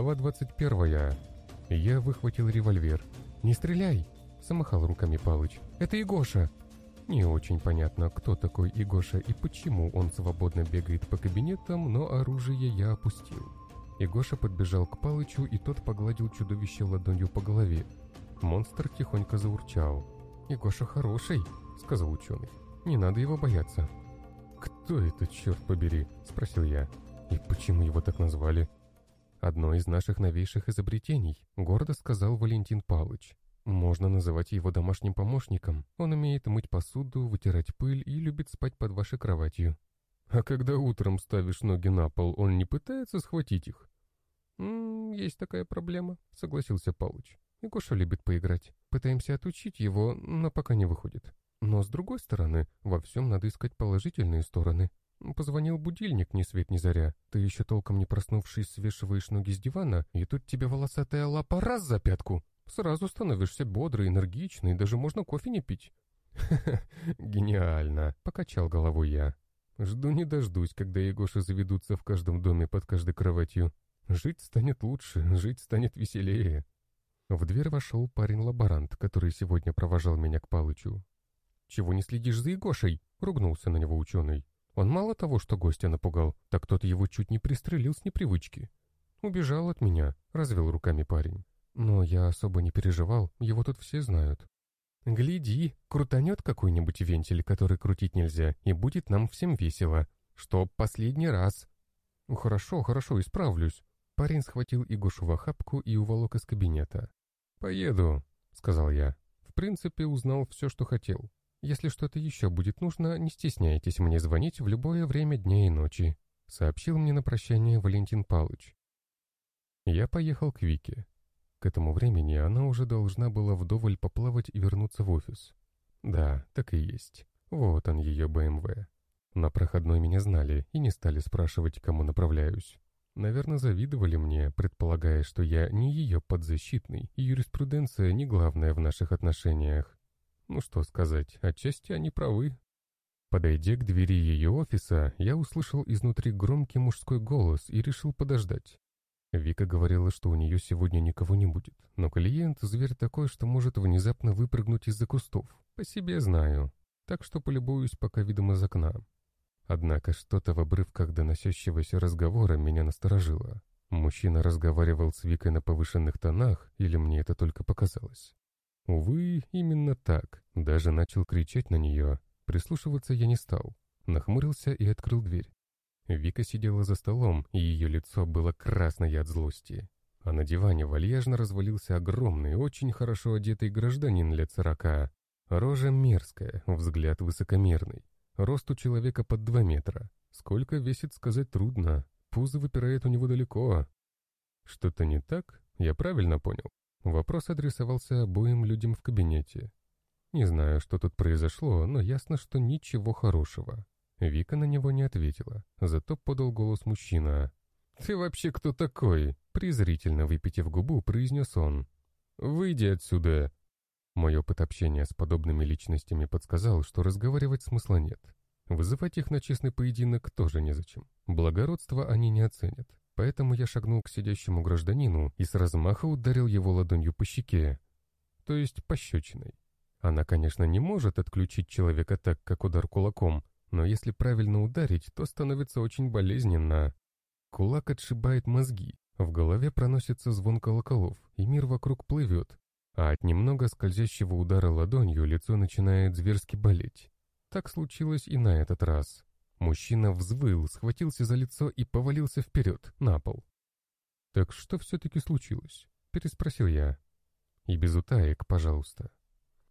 Глава 21. Я выхватил револьвер. «Не стреляй!» — замахал руками Палыч. «Это Егоша!» Не очень понятно, кто такой Егоша и почему он свободно бегает по кабинетам, но оружие я опустил. Егоша подбежал к Палычу, и тот погладил чудовище ладонью по голове. Монстр тихонько заурчал. «Егоша хороший», — сказал ученый. «Не надо его бояться». «Кто это, черт побери?» — спросил я. «И почему его так назвали?» «Одно из наших новейших изобретений», — гордо сказал Валентин Палыч. «Можно называть его домашним помощником. Он умеет мыть посуду, вытирать пыль и любит спать под вашей кроватью». «А когда утром ставишь ноги на пол, он не пытается схватить их?» «М -м, «Есть такая проблема», — согласился Палыч. «И Гоша любит поиграть. Пытаемся отучить его, но пока не выходит. Но, с другой стороны, во всем надо искать положительные стороны. Позвонил будильник ни свет ни заря. Ты еще толком не проснувшись, свешиваешь ноги с дивана, и тут тебе волосатая лапа раз за пятку. Сразу становишься бодрый, энергичный, даже можно кофе не пить. гениально!» — покачал головой я. «Жду не дождусь, когда Егоши заведутся в каждом доме под каждой кроватью. Жить станет лучше, жить станет веселее». В дверь вошел парень-лаборант, который сегодня провожал меня к Палычу. «Чего не следишь за Егошей?» — ругнулся на него ученый. Он мало того, что гостя напугал, так тот его чуть не пристрелил с непривычки. «Убежал от меня», — развел руками парень. «Но я особо не переживал, его тут все знают». «Гляди, крутанет какой-нибудь вентиль, который крутить нельзя, и будет нам всем весело. Что последний раз». «Хорошо, хорошо, исправлюсь». Парень схватил Игошу в охапку и уволок из кабинета. «Поеду», — сказал я. «В принципе, узнал все, что хотел. Если что-то еще будет нужно, не стесняйтесь мне звонить в любое время дня и ночи», — сообщил мне на прощание Валентин Палыч. Я поехал к Вике. К этому времени она уже должна была вдоволь поплавать и вернуться в офис. Да, так и есть. Вот он, ее БМВ. На проходной меня знали и не стали спрашивать, кому направляюсь. Наверное, завидовали мне, предполагая, что я не ее подзащитный, и юриспруденция не главная в наших отношениях. Ну что сказать, отчасти они правы. Подойдя к двери ее офиса, я услышал изнутри громкий мужской голос и решил подождать. Вика говорила, что у нее сегодня никого не будет, но клиент — зверь такой, что может внезапно выпрыгнуть из-за кустов. По себе знаю, так что полюбуюсь пока видом из окна. Однако что-то в обрывках доносящегося разговора меня насторожило. Мужчина разговаривал с Викой на повышенных тонах, или мне это только показалось? Увы, именно так. Даже начал кричать на нее. Прислушиваться я не стал. Нахмурился и открыл дверь. Вика сидела за столом, и ее лицо было красное от злости. А на диване вальяжно развалился огромный, очень хорошо одетый гражданин лет сорока. Рожа мерзкая, взгляд высокомерный. Рост у человека под два метра. Сколько весит, сказать трудно. Пузо выпирает у него далеко. Что-то не так? Я правильно понял? Вопрос адресовался обоим людям в кабинете. Не знаю, что тут произошло, но ясно, что ничего хорошего. Вика на него не ответила, зато подал голос мужчина. «Ты вообще кто такой?» Презрительно выпитив губу, произнес он. «Выйди отсюда!» Мой опыт общения с подобными личностями подсказал, что разговаривать смысла нет. Вызывать их на честный поединок тоже незачем. Благородство они не оценят. Поэтому я шагнул к сидящему гражданину и с размаха ударил его ладонью по щеке, то есть пощечиной. Она, конечно, не может отключить человека так, как удар кулаком, но если правильно ударить, то становится очень болезненно. Кулак отшибает мозги, в голове проносится звон колоколов, и мир вокруг плывет, а от немного скользящего удара ладонью лицо начинает зверски болеть. Так случилось и на этот раз. Мужчина взвыл, схватился за лицо и повалился вперед, на пол. «Так что все-таки случилось?» — переспросил я. «И без утаек, пожалуйста».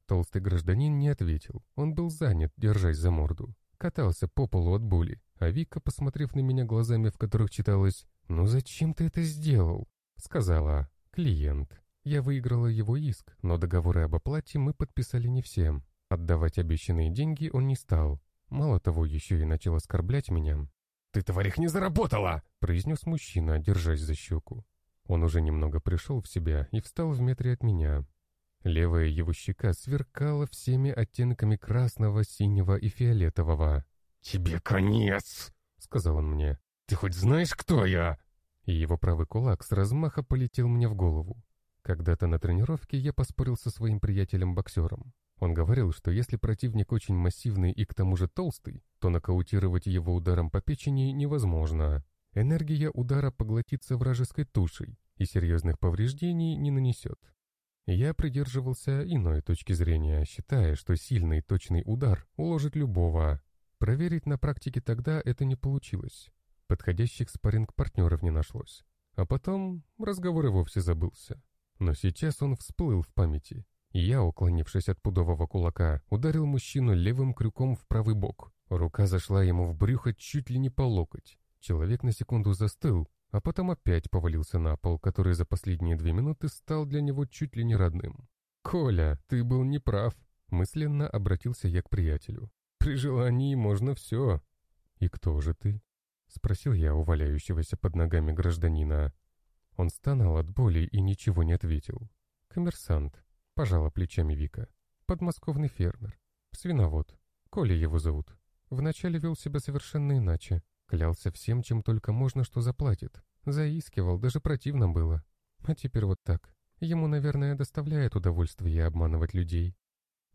Толстый гражданин не ответил. Он был занят, держась за морду. Катался по полу от боли. А Вика, посмотрев на меня глазами, в которых читалось «Ну зачем ты это сделал?» Сказала «Клиент». Я выиграла его иск, но договоры об оплате мы подписали не всем. Отдавать обещанные деньги он не стал, Мало того, еще и начал оскорблять меня. «Ты, тварь, не заработала!» — произнес мужчина, держась за щеку. Он уже немного пришел в себя и встал в метре от меня. Левая его щека сверкала всеми оттенками красного, синего и фиолетового. «Тебе конец!» — сказал он мне. «Ты хоть знаешь, кто я?» и его правый кулак с размаха полетел мне в голову. Когда-то на тренировке я поспорил со своим приятелем-боксером. Он говорил, что если противник очень массивный и к тому же толстый, то нокаутировать его ударом по печени невозможно. Энергия удара поглотится вражеской тушей и серьезных повреждений не нанесет. Я придерживался иной точки зрения, считая, что сильный точный удар уложит любого. Проверить на практике тогда это не получилось. Подходящих спарринг-партнеров не нашлось. А потом разговор и вовсе забылся. Но сейчас он всплыл в памяти. Я, уклонившись от пудового кулака, ударил мужчину левым крюком в правый бок. Рука зашла ему в брюхо чуть ли не по локоть. Человек на секунду застыл, а потом опять повалился на пол, который за последние две минуты стал для него чуть ли не родным. «Коля, ты был неправ», — мысленно обратился я к приятелю. «При желании можно все». «И кто же ты?» — спросил я у валяющегося под ногами гражданина. Он стонал от боли и ничего не ответил. «Коммерсант», — пожала плечами Вика. «Подмосковный фермер. Свиновод. Коля его зовут. Вначале вел себя совершенно иначе. Клялся всем, чем только можно, что заплатит. Заискивал, даже противно было. А теперь вот так. Ему, наверное, доставляет удовольствие обманывать людей».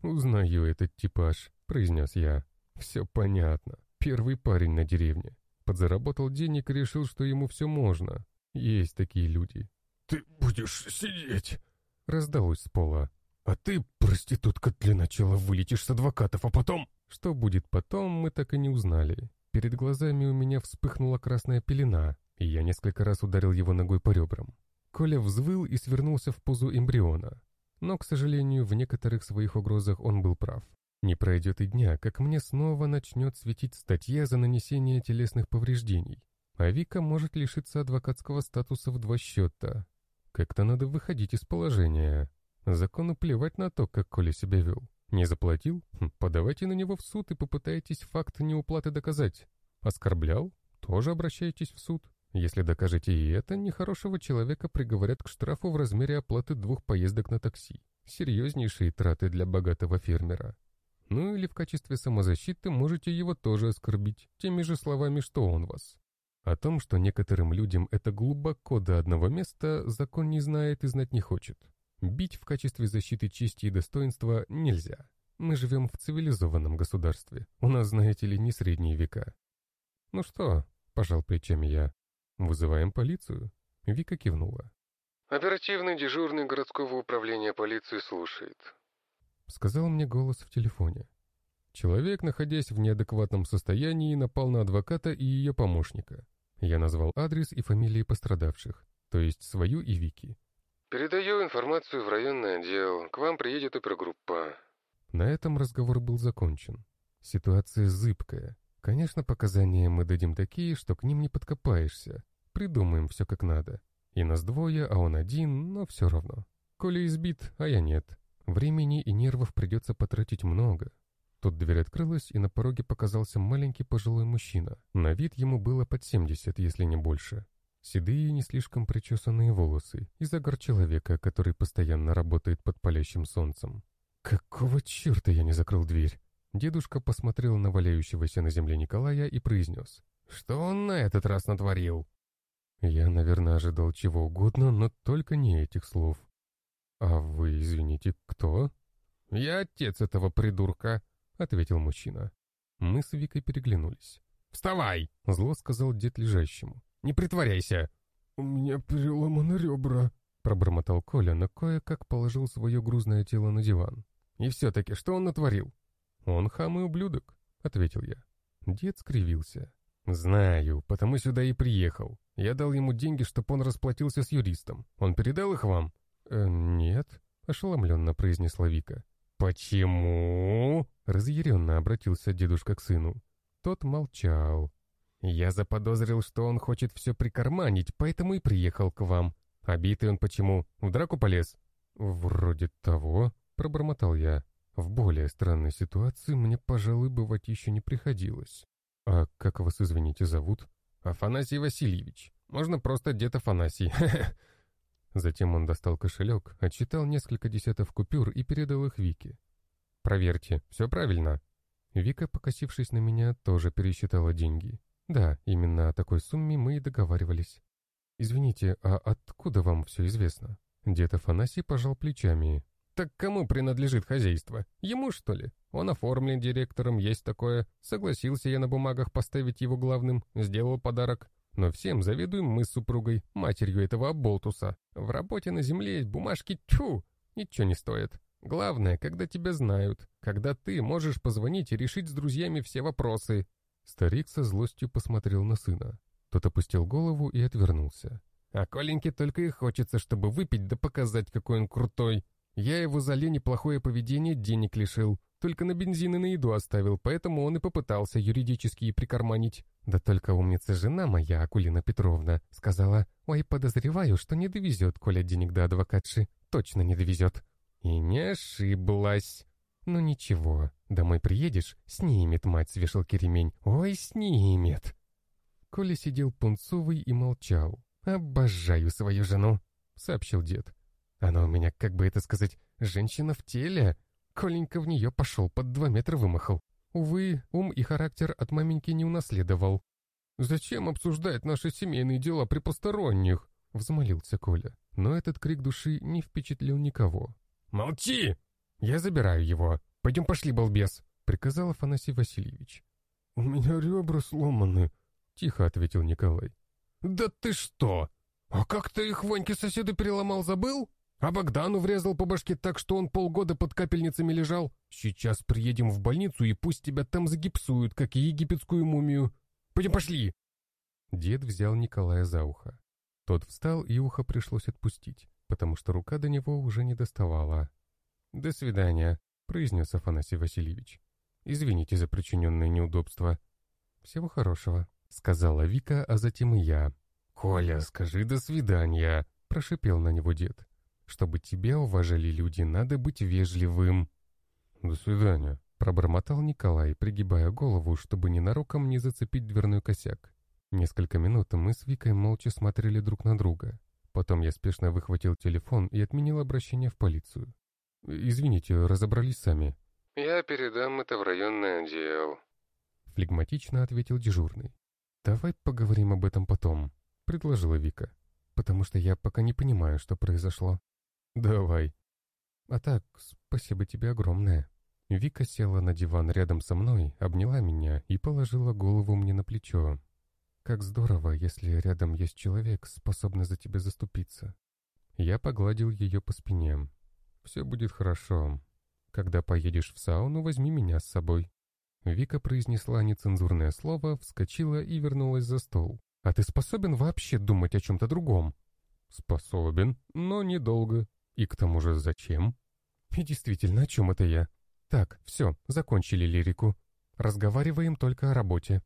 «Узнаю этот типаж», — произнес я. «Все понятно. Первый парень на деревне. Подзаработал денег и решил, что ему все можно. Есть такие люди. «Ты будешь сидеть!» Раздалось с пола. «А ты, проститутка, для начала вылетишь с адвокатов, а потом...» Что будет потом, мы так и не узнали. Перед глазами у меня вспыхнула красная пелена, и я несколько раз ударил его ногой по ребрам. Коля взвыл и свернулся в позу эмбриона. Но, к сожалению, в некоторых своих угрозах он был прав. Не пройдет и дня, как мне снова начнет светить статья за нанесение телесных повреждений. А Вика может лишиться адвокатского статуса в два счета. Как-то надо выходить из положения. Закону плевать на то, как Коля себя вел. Не заплатил? Хм, подавайте на него в суд и попытайтесь факт неуплаты доказать. Оскорблял? Тоже обращайтесь в суд. Если докажете и это, нехорошего человека приговорят к штрафу в размере оплаты двух поездок на такси. Серьезнейшие траты для богатого фермера. Ну или в качестве самозащиты можете его тоже оскорбить, теми же словами, что он вас. О том, что некоторым людям это глубоко до одного места, закон не знает и знать не хочет. Бить в качестве защиты чести и достоинства нельзя. Мы живем в цивилизованном государстве. У нас, знаете ли, не средние века. «Ну что?» — пожал плечами я. «Вызываем полицию?» Вика кивнула. «Оперативный дежурный городского управления полиции слушает», — сказал мне голос в телефоне. Человек, находясь в неадекватном состоянии, напал на адвоката и ее помощника. Я назвал адрес и фамилии пострадавших, то есть свою и Вики. «Передаю информацию в районный отдел. К вам приедет опергруппа». На этом разговор был закончен. Ситуация зыбкая. Конечно, показания мы дадим такие, что к ним не подкопаешься. Придумаем все как надо. И нас двое, а он один, но все равно. Коля избит, а я нет. Времени и нервов придется потратить много. Тут дверь открылась, и на пороге показался маленький пожилой мужчина. На вид ему было под 70, если не больше. Седые, не слишком причесанные волосы и загар человека, который постоянно работает под палящим солнцем. «Какого черта я не закрыл дверь?» Дедушка посмотрел на валяющегося на земле Николая и произнес. «Что он на этот раз натворил?» Я, наверное, ожидал чего угодно, но только не этих слов. «А вы, извините, кто?» «Я отец этого придурка», — ответил мужчина. Мы с Викой переглянулись. «Вставай!» — зло сказал дед лежащему. «Не притворяйся!» «У меня переломаны ребра», — пробормотал Коля, но кое-как положил свое грузное тело на диван. «И все-таки, что он натворил?» «Он хам и ублюдок», — ответил я. Дед скривился. «Знаю, потому сюда и приехал. Я дал ему деньги, чтобы он расплатился с юристом. Он передал их вам?» «Э, «Нет», — ошеломленно произнесла Вика. «Почему?» — разъяренно обратился дедушка к сыну. Тот молчал. «Я заподозрил, что он хочет все прикарманить, поэтому и приехал к вам. Обитый он почему? В драку полез?» «Вроде того», — пробормотал я. «В более странной ситуации мне, пожалуй, бывать еще не приходилось. А как вас, извините, зовут?» «Афанасий Васильевич. Можно просто дед Афанасий. Затем он достал кошелек, отчитал несколько десятков купюр и передал их Вике. «Проверьте, все правильно». Вика, покосившись на меня, тоже пересчитала деньги. Да, именно о такой сумме мы и договаривались. «Извините, а откуда вам все известно?» Дед Афанасий пожал плечами. «Так кому принадлежит хозяйство? Ему, что ли? Он оформлен директором, есть такое. Согласился я на бумагах поставить его главным, сделал подарок. Но всем завидуем мы с супругой, матерью этого оболтуса. В работе на земле бумажки, тьфу, ничего не стоят. Главное, когда тебя знают, когда ты можешь позвонить и решить с друзьями все вопросы». Старик со злостью посмотрел на сына. Тот опустил голову и отвернулся. «А Коленьке только и хочется, чтобы выпить да показать, какой он крутой. Я его за лень и плохое поведение денег лишил, только на бензин и на еду оставил, поэтому он и попытался юридически прикарманить. Да только умница жена моя, Акулина Петровна, сказала, «Ой, подозреваю, что не довезет Коля денег до адвокатши. Точно не довезет». И не ошиблась. Ну ничего, домой приедешь, снимет мать с вешалки ремень. Ой, снимет. Коля сидел пунцовый и молчал. «Обожаю свою жену», — сообщил дед. «Она у меня, как бы это сказать, женщина в теле. Коленька в нее пошел, под два метра вымахал. Увы, ум и характер от маменьки не унаследовал. «Зачем обсуждать наши семейные дела при посторонних?» — взмолился Коля. Но этот крик души не впечатлил никого. «Молчи! Я забираю его. Пойдем пошли, балбес!» — приказал Афанасий Васильевич. «У меня ребра сломаны», — тихо ответил Николай. «Да ты что? А как ты их Ваньке соседу переломал, забыл? А Богдану врезал по башке так, что он полгода под капельницами лежал. Сейчас приедем в больницу, и пусть тебя там загипсуют, как и египетскую мумию. Пойдем, пошли!» Дед взял Николая за ухо. Тот встал, и ухо пришлось отпустить, потому что рука до него уже не доставала. «До свидания», — произнес Афанасий Васильевич. «Извините за причиненное неудобство». «Всего хорошего», — сказала Вика, а затем и я. «Коля, скажи «до свидания», — прошипел на него дед. «Чтобы тебя уважали люди, надо быть вежливым». «До свидания», — пробормотал Николай, пригибая голову, чтобы ненароком не зацепить дверной косяк. Несколько минут мы с Викой молча смотрели друг на друга. Потом я спешно выхватил телефон и отменил обращение в полицию. «Извините, разобрались сами». «Я передам это в районный отдел», — флегматично ответил дежурный. «Давай поговорим об этом потом», — предложила Вика. «Потому что я пока не понимаю, что произошло». «Давай». «А так, спасибо тебе огромное». Вика села на диван рядом со мной, обняла меня и положила голову мне на плечо. «Как здорово, если рядом есть человек, способный за тебя заступиться». Я погладил ее по спине. «Все будет хорошо. Когда поедешь в сауну, возьми меня с собой». Вика произнесла нецензурное слово, вскочила и вернулась за стол. «А ты способен вообще думать о чем-то другом?» «Способен, но недолго. И к тому же зачем?» «И действительно, о чем это я?» «Так, все, закончили лирику. Разговариваем только о работе».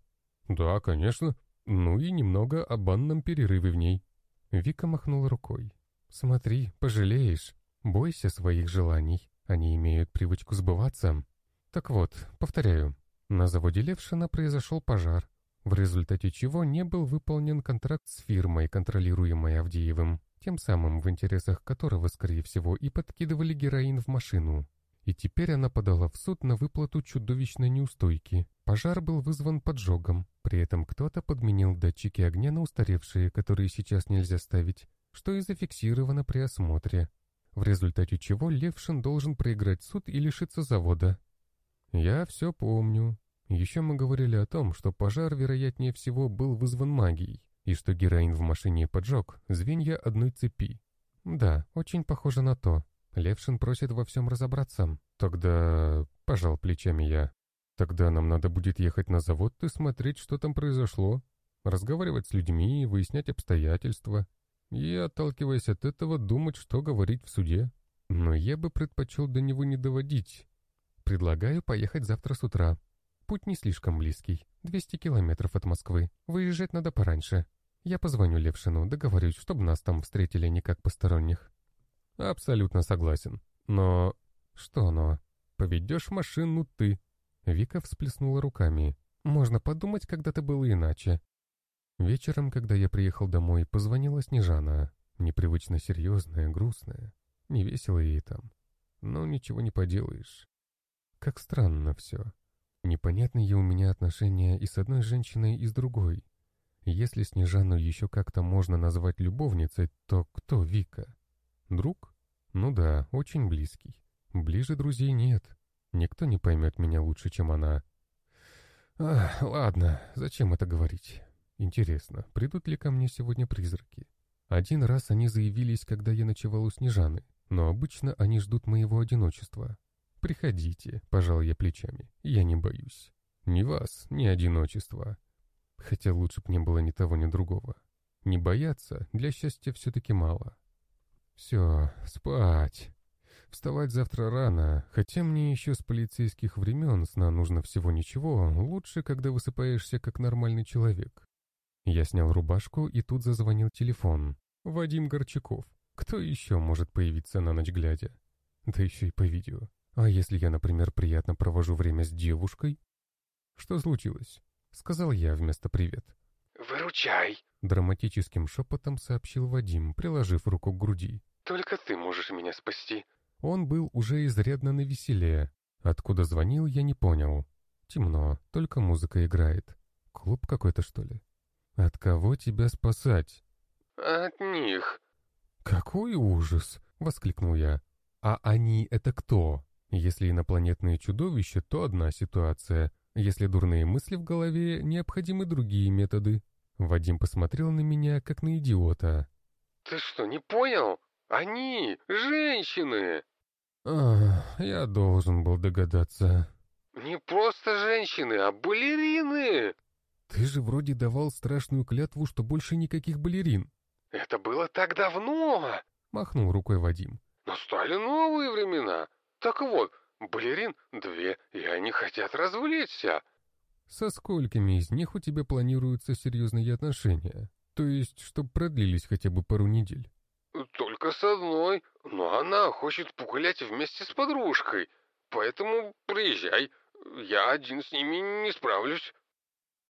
«Да, конечно. Ну и немного о банном перерыве в ней». Вика махнула рукой. «Смотри, пожалеешь. Бойся своих желаний. Они имеют привычку сбываться. Так вот, повторяю, на заводе Левшина произошел пожар, в результате чего не был выполнен контракт с фирмой, контролируемой Авдеевым, тем самым в интересах которого, скорее всего, и подкидывали героин в машину. И теперь она подала в суд на выплату чудовищной неустойки. Пожар был вызван поджогом, при этом кто-то подменил датчики огня на устаревшие, которые сейчас нельзя ставить, что и зафиксировано при осмотре. В результате чего Левшин должен проиграть суд и лишиться завода. «Я все помню. Еще мы говорили о том, что пожар, вероятнее всего, был вызван магией, и что героин в машине поджег звенья одной цепи. Да, очень похоже на то. Левшин просит во всем разобраться. Тогда... Пожал плечами я. Тогда нам надо будет ехать на завод и смотреть, что там произошло. Разговаривать с людьми, выяснять обстоятельства. И, отталкиваясь от этого, думать, что говорить в суде. Но я бы предпочел до него не доводить, Предлагаю поехать завтра с утра. Путь не слишком близкий, 200 километров от Москвы. Выезжать надо пораньше. Я позвоню Левшину, договорюсь, чтобы нас там встретили не как посторонних. Абсолютно согласен. Но... Что но? Поведешь машину ты. Вика всплеснула руками. Можно подумать, когда-то было иначе. Вечером, когда я приехал домой, позвонила Снежана. Непривычно серьезная, грустная. Не весело ей там. Но ничего не поделаешь. Как странно все. Непонятные у меня отношения и с одной женщиной, и с другой. Если Снежану еще как-то можно назвать любовницей, то кто Вика? Друг? Ну да, очень близкий. Ближе друзей нет. Никто не поймет меня лучше, чем она. Ах, ладно, зачем это говорить? Интересно, придут ли ко мне сегодня призраки? Один раз они заявились, когда я ночевал у Снежаны, но обычно они ждут моего одиночества. «Приходите», — пожал я плечами, — «я не боюсь. Ни вас, ни одиночества. Хотя лучше б не было ни того, ни другого. Не бояться для счастья все-таки мало. Все, спать. Вставать завтра рано, хотя мне еще с полицейских времен сна нужно всего ничего, лучше, когда высыпаешься как нормальный человек. Я снял рубашку, и тут зазвонил телефон. Вадим Горчаков. Кто еще может появиться на ночь глядя? Да еще и по видео. А если я, например, приятно провожу время с девушкой? Что случилось? Сказал я вместо «привет». «Выручай!» Драматическим шепотом сообщил Вадим, приложив руку к груди. «Только ты можешь меня спасти». Он был уже изрядно навеселее. Откуда звонил, я не понял. Темно, только музыка играет. Клуб какой-то, что ли? От кого тебя спасать? От них. Какой ужас! Воскликнул я. А они это кто? Если инопланетные чудовища, то одна ситуация. Если дурные мысли в голове, необходимы другие методы. Вадим посмотрел на меня, как на идиота. «Ты что, не понял? Они женщины!» «Ах, я должен был догадаться». «Не просто женщины, а балерины!» «Ты же вроде давал страшную клятву, что больше никаких балерин». «Это было так давно!» — махнул рукой Вадим. «Настали новые времена. Так вот, балерин две, и они хотят развлечься». «Со сколькими из них у тебя планируются серьезные отношения? То есть, чтобы продлились хотя бы пару недель?» «Только с одной, но она хочет погулять вместе с подружкой, поэтому приезжай, я один с ними не справлюсь».